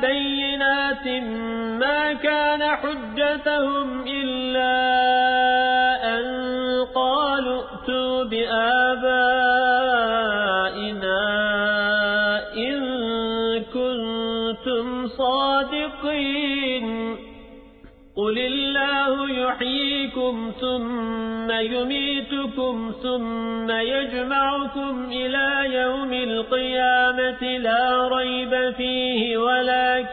بينات ما كان حجتهم إلا أن قالوا ائتوا بآبائنا إن كنتم صادقين قل الله يحييكم ثم يميتكم ثم يجمعكم إلى يوم القيامة لا ريب فيه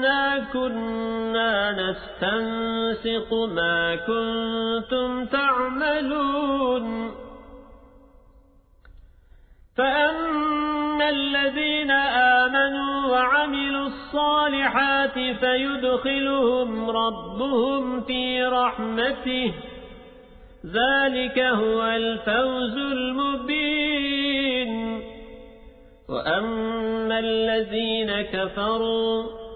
إنا كنا نستنسق ما كنتم تعملون فأما الذين آمنوا وعملوا الصالحات فيدخلهم ربهم في رحمته ذلك هو الفوز المبين وأما الذين كفروا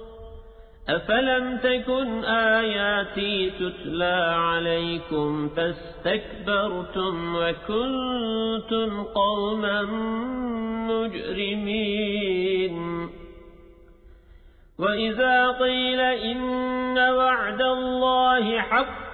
أفلم تكن آياتي تتلى عليكم فاستكبرتم وكنتم قوما مجرمين وإذا قيل إن وعد الله